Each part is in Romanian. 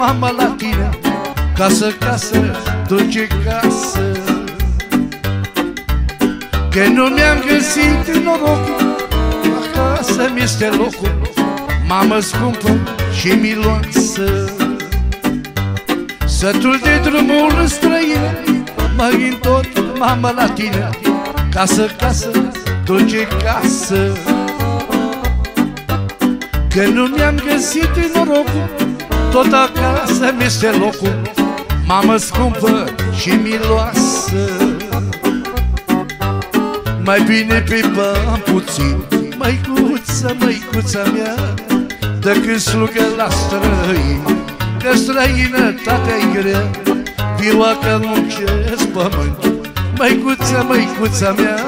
mama la tine Casă, casă, dulce casă. Că nu mi-am găsit norocul Acasă mi-este locul Mamă scumpă și miloasă. Sătul de drumul străine Mă întorc, mamă, la tine Casă, casă, dulce casă. Că nu mi-am găsit norocul Tot acasă mi-este locul Mamă scumpă și miloasă. Mai bine pe bani puțin Măicuță, măicuța mea Decât slugă la străin Că străinătatea-i grea. Viua că muncesc pământ Măicuța, măicuța mea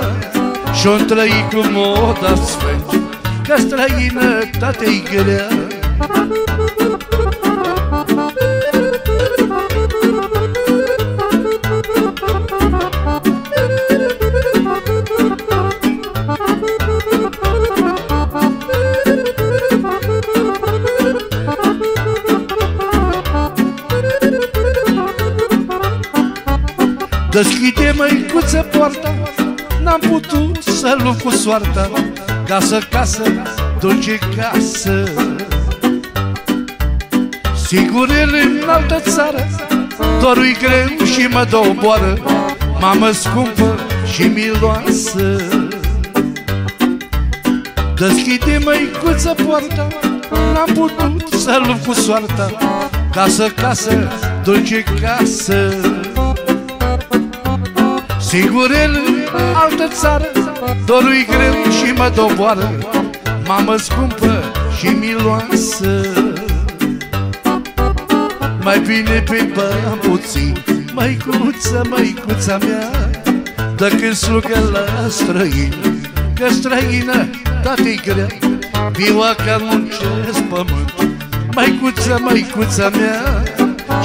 Și-o trăi cu moda sfânt Că străinătatea-i grea Deschide măicuță poarta N-am putut să lupt cu soarta. Casă, casă, dulce casă. Sigur el în altă țară Dorul-i greu și mă doboară. Mamă scumpă și miloasă. Deschide măicuță poarta N-am putut să lupt cu soarta. Casă, casă, dulce casă Sigur el altă țară Dorul-i greu și mă doboară Mamă scumpă și miloasă. Mai bine pe bani puțin Măicuță, măicuța mea Decât slugă la străin Că străină tate-i grea. Viua ca muncesc pământ Măicuță, măicuța mea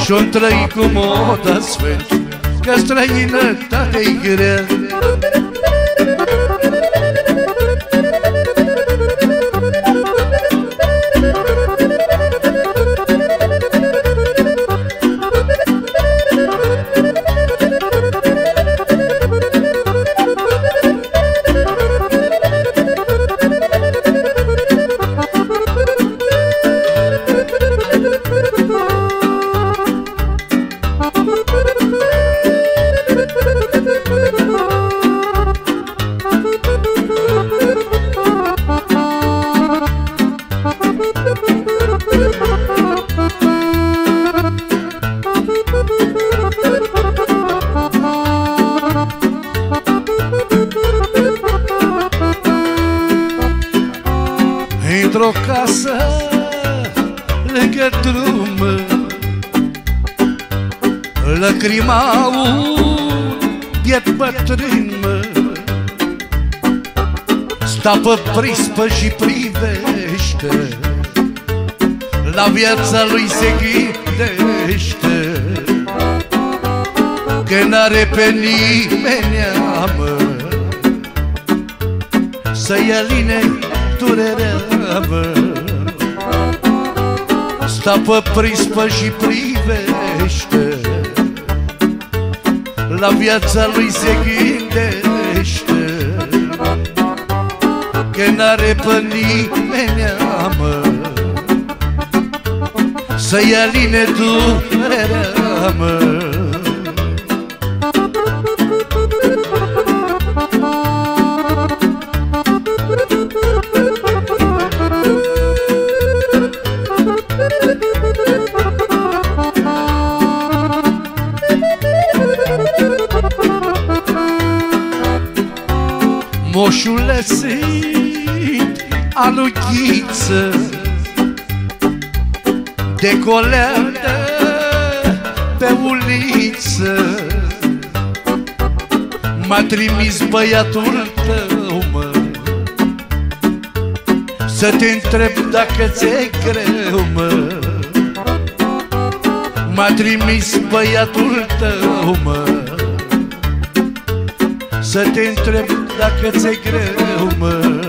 Și-o trăi cu moda sfânt Că străinătatea-i grea lângă drum. Lăcrima un biet bătrân. Sta pe prispă și privește La viața lui se gândește. Că n-are pe nimeni mă Să-i aline durerea mă Sta pe prispă și privește. La viața lui se gândește. Că n-are pe nimeni mă Să-i aline durerea mă Moșule sunt alughiță De coleandă pe uliță. M-a trimis băiatul tău, mă. Să te întreb dacă ți-e greu, mă. M-a trimis băiatul tău, mă Să te întreb dacă ți-e greu, mă. Zi, mă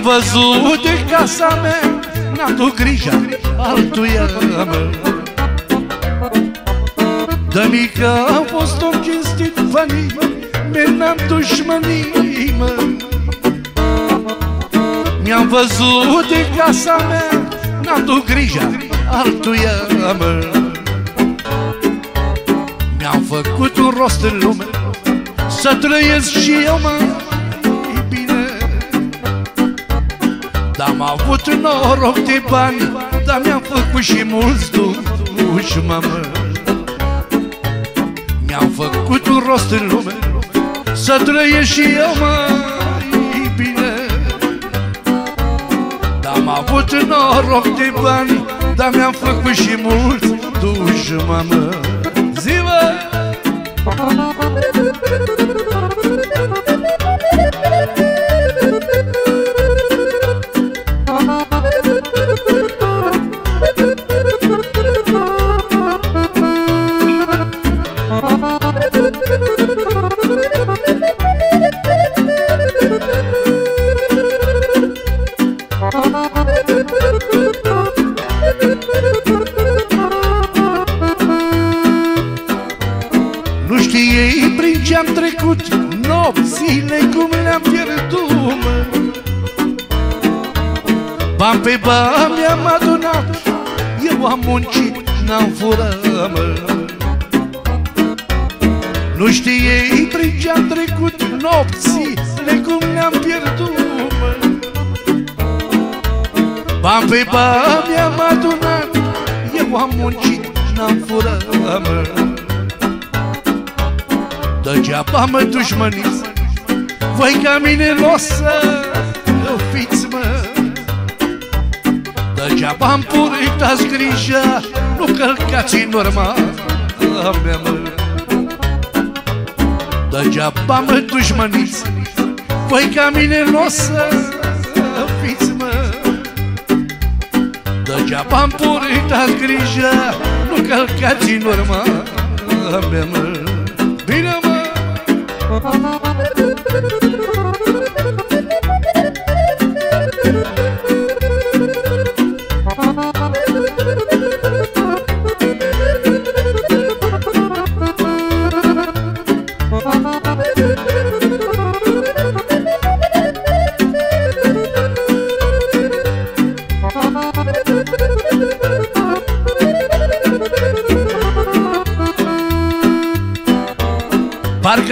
Mi-am văzut de casa mea N-am tu grija altuia mă. De mică am fost om cinstit Banii mei n-am dușmănii mă. Mi-am văzut de casa mea N-am tu grija altuia mă. Mi-am făcut un rost în lume Să trăiesc și eu mai Dar am avut noroc de bani Dar mi-am făcut și mulți duși, mamă. Mi-am făcut un rost în lume Să trăiesc și eu mai bine. Dar am avut noroc de bani Dar mi-am făcut și mulți duși, mamă Bani pe bani mi-am adunat Eu am muncit, n-am furat mă. Nu știi prin ce-am trecut Nopțile cum le-am pierdut mă. Bani pe bani mi-am adunat Eu am muncit, n-am furat mă. Degeaba mă dușmăniți Voi ca mine n-o să fiți, mă Degeaba-mi purtați grija Nu călcați în urma mea, mă. Degeaba mă dușmăniți Voi ca mine n-o să fiți, mă. Degeaba-mi purtați grija Nu călcați în urma mea, mă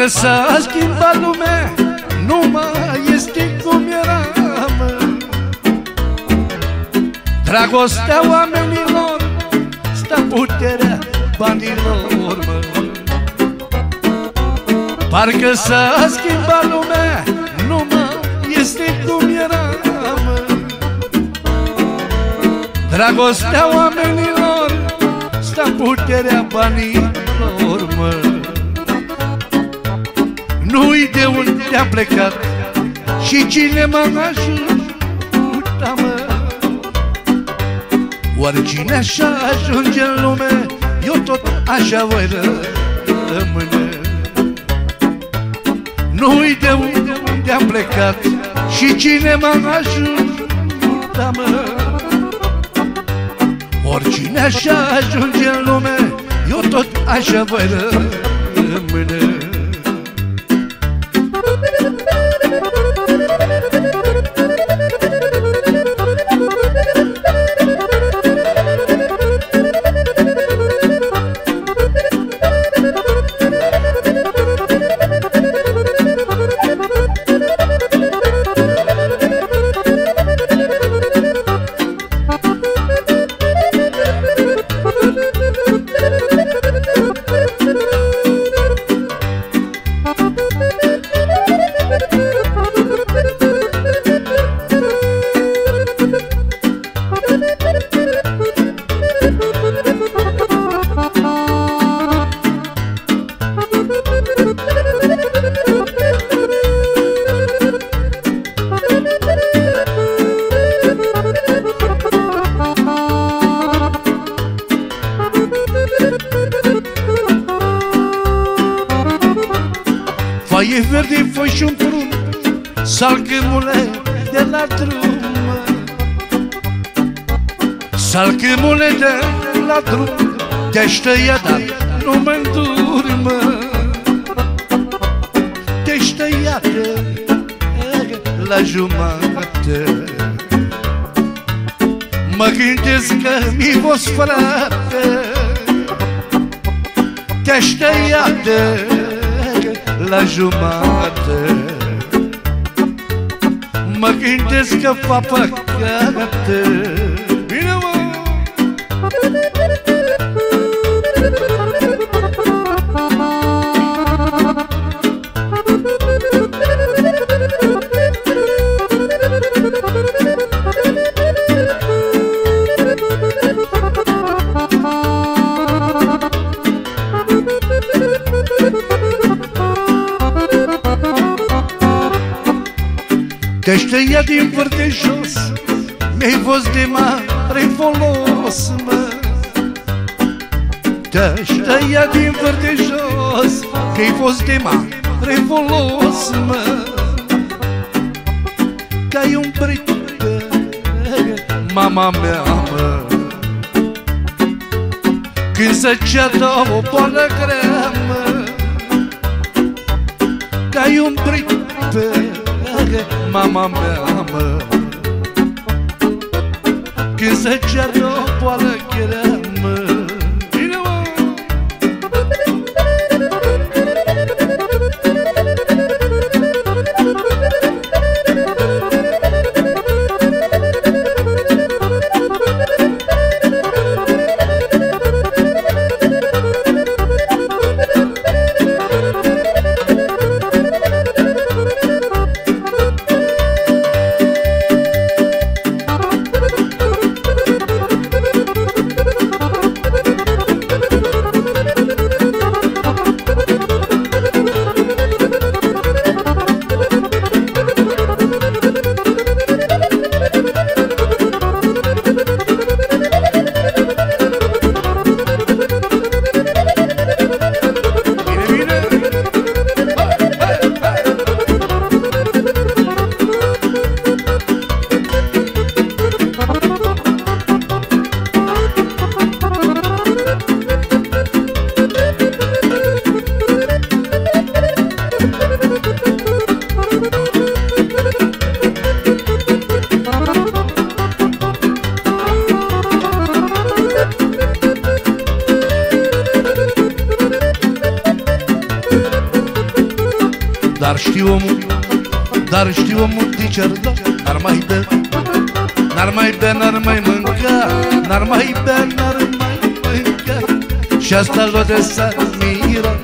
Parcă s-a schimbat lumea Nu mai este cum era, mă Dragostea oamenilor Stă puterea banilor, mă. Parcă s-a schimbat lumea Nu mai este cum era, mă Dragostea oamenilor Stă puterea banilor, de unde am plecat Și cine m-a ajutat, mă Oricine așa ajunge în lume? Eu tot așa voi rămâne. Nu-i de unde am plecat Și cine m-a ajutat, mă Oricine așa ajunge în lume Eu tot așa voi rămâne la drum. Salcâmule de la drum Te-aș tăia, dar nu mă îndur, mă Te-aș tăia la jumate. Mă gândesc că mi fost frate. Te-aș tăia la jumate Mă gândesc că fa păcate Te știa din vârte jos Mi-ai fost de mare folos, mă. Te știa din vârte jos Mi-ai fost de mare folos, mă. Că-ai umbrit mama mea, mă. Când se ceată o boală grea, mă Că-ai umbrit pe mama mea, mă. Când se ceară o boală grea, omul de cerdă N-ar mai bea, n-ar mai bea, n-ar mai mânca N-ar mai bea, n-ar mai mânca Și asta l-o de s miră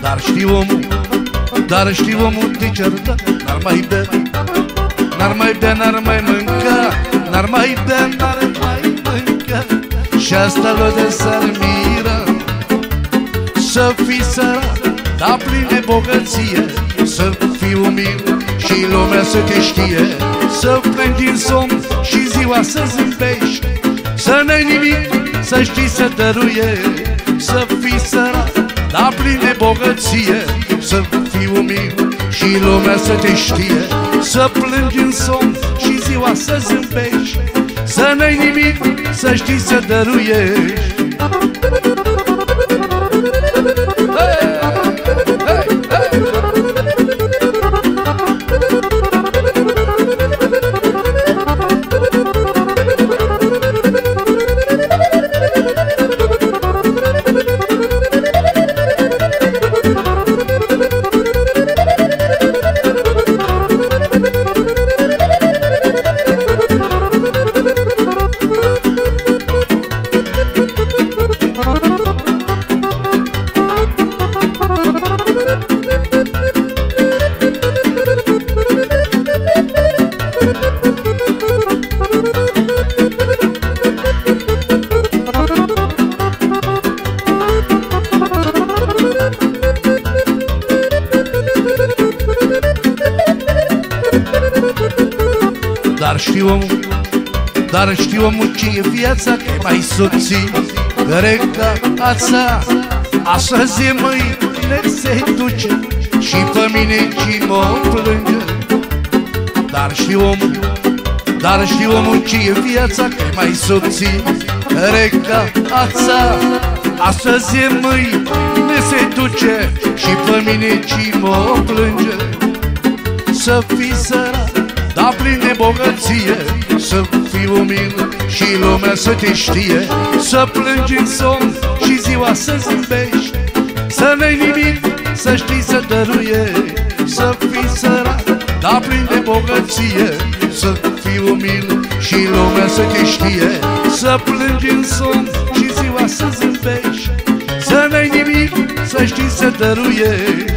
Dar știu omul, dar știu omul de cerdă N-ar mai bea, n-ar mai bea, n-ar mai mânca N-ar mai bea, n-ar mai mânca Și asta l-o de s miră Să fii sărat dar plin de bogăție Să fii umil și lumea să te știe Să plângi din somn și ziua să zâmbești. Să n-ai nimic, să știi să dăruiești Să fii sărat, dar plin de bogăție. Să fii umil și lumea să te știe Să plângi în somn și ziua să zâmbești. Să n-ai nimic, să știi să dăruiești dar știu omul ce e viața Că mai soții, care ca ața Astăzi e mâine se duce Și pe mine și mă plânge. Dar și omul Dar și omul ce e viața Că mai subțin Reca ața Astăzi e mâine se duce Și pe mine și mă plânge. Să fii sărat Dar plin de bogăție Să fii umil și lumea să te știe. Să plângi în somn și ziua să zâmbești Să n-ai nimic, să știi să dăruiești. Să fii sărat, dar plin de bogăție. Să fii umil și lumea să te știe. Să plângi în somn și ziua să zâmbești Să n-ai nimic, să știi să dăruiești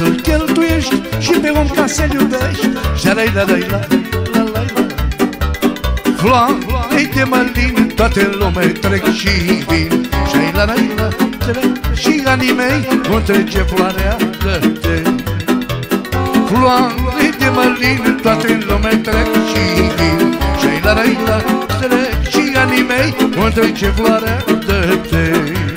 să-l cheltuiești Și pe om ca să-l iubești. Și la la la la la la Floare de mălin Toate lume trec și vin. Și la la la la Și anii mei Cum trece floarea căte Floare de mălin Toate lume trec și vin. Și la la la la Și anii mei Cum trece floarea căte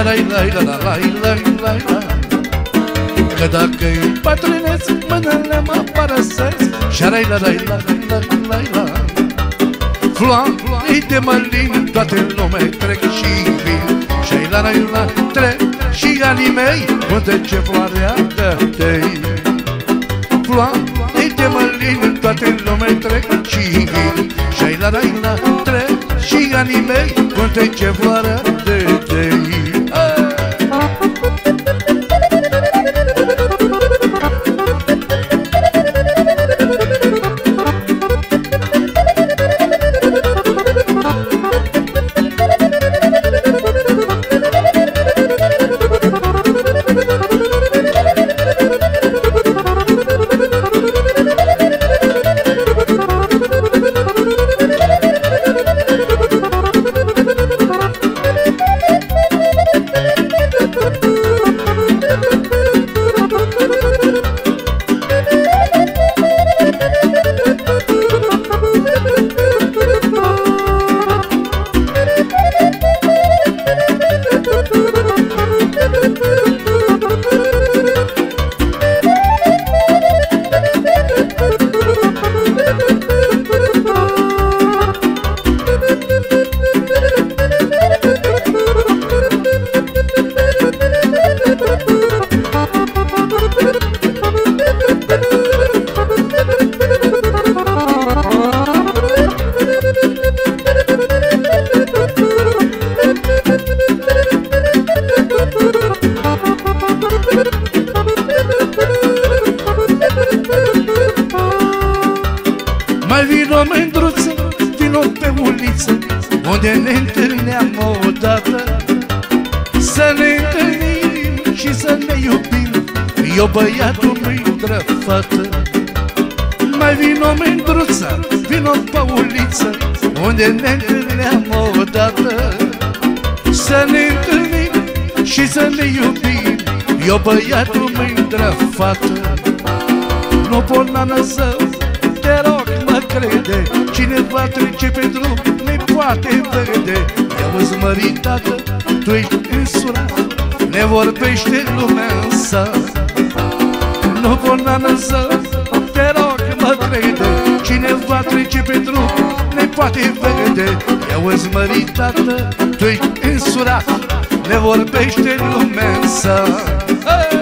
Că lai lai la la lai lai lai la Că dacă îi patrinez Mâinile mă părăsesc. Și lai la lai la lai lai la Floare de mălin Toate lume trec și vin. Și la lai la trec și anii mei Unde ce floarea dătei Floare de mălin Toate lume trec și vin. Și la lai la trec și anii mei Unde ce floarea dătei Unde ne întâlneam odată. Să ne întâlnim și să ne iubim Eu băiatul mândră fată Mai vino mândruță, vino pe uliță Unde ne întâlneam odată. Să ne întâlnim și să ne iubim Eu băiatul mândră fată Nu pot nana să te rog crede Cineva trece pe drum, ne poate vede. Ia-mă măritată, tu ești însurat Ne vorbește lumea însă Nu pot să te rog mă crede. Cineva trece pe drum, ne poate vede. Ia-mă măritată, tu ești însurat Ne vorbește lumea însă hey!